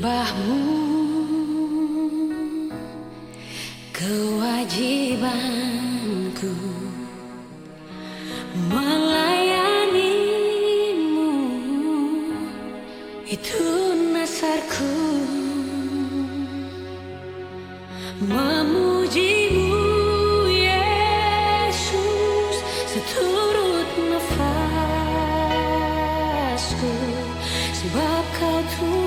menyembahmu kewajibanku melayanimu. Itu nasarku memujimu Yesus seturut nafasku. Sebab kau Tuhan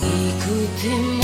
mengikutimu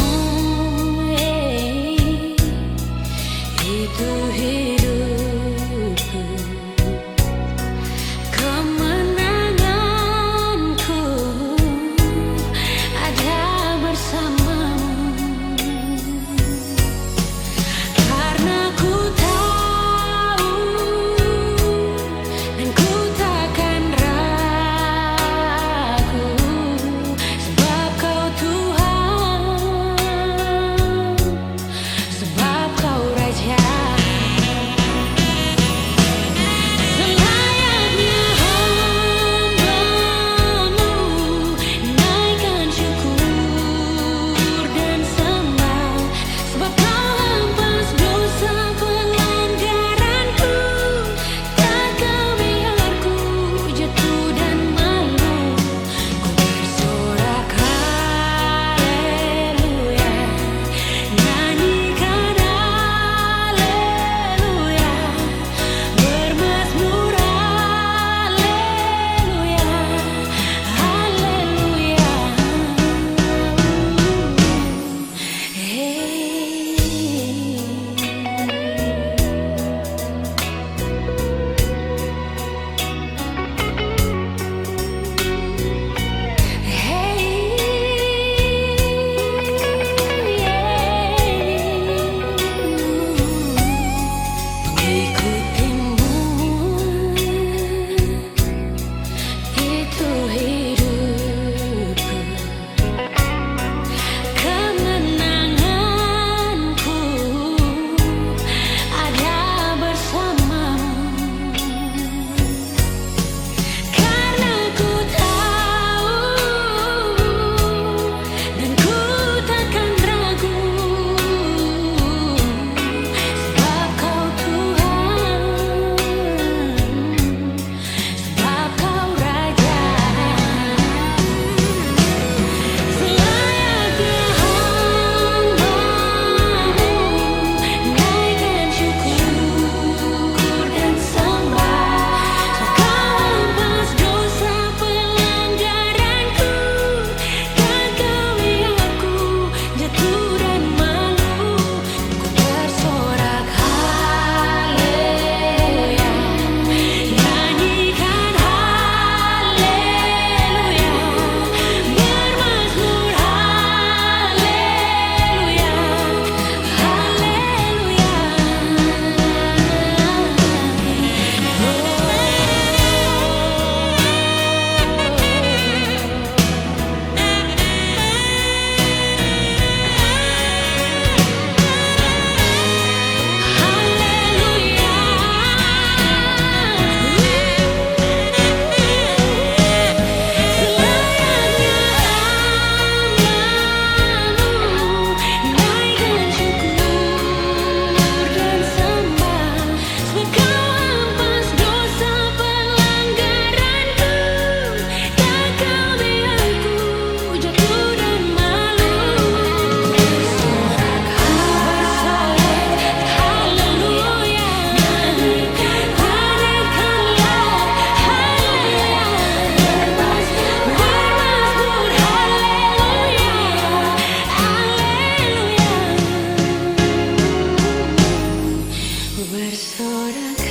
Conversora.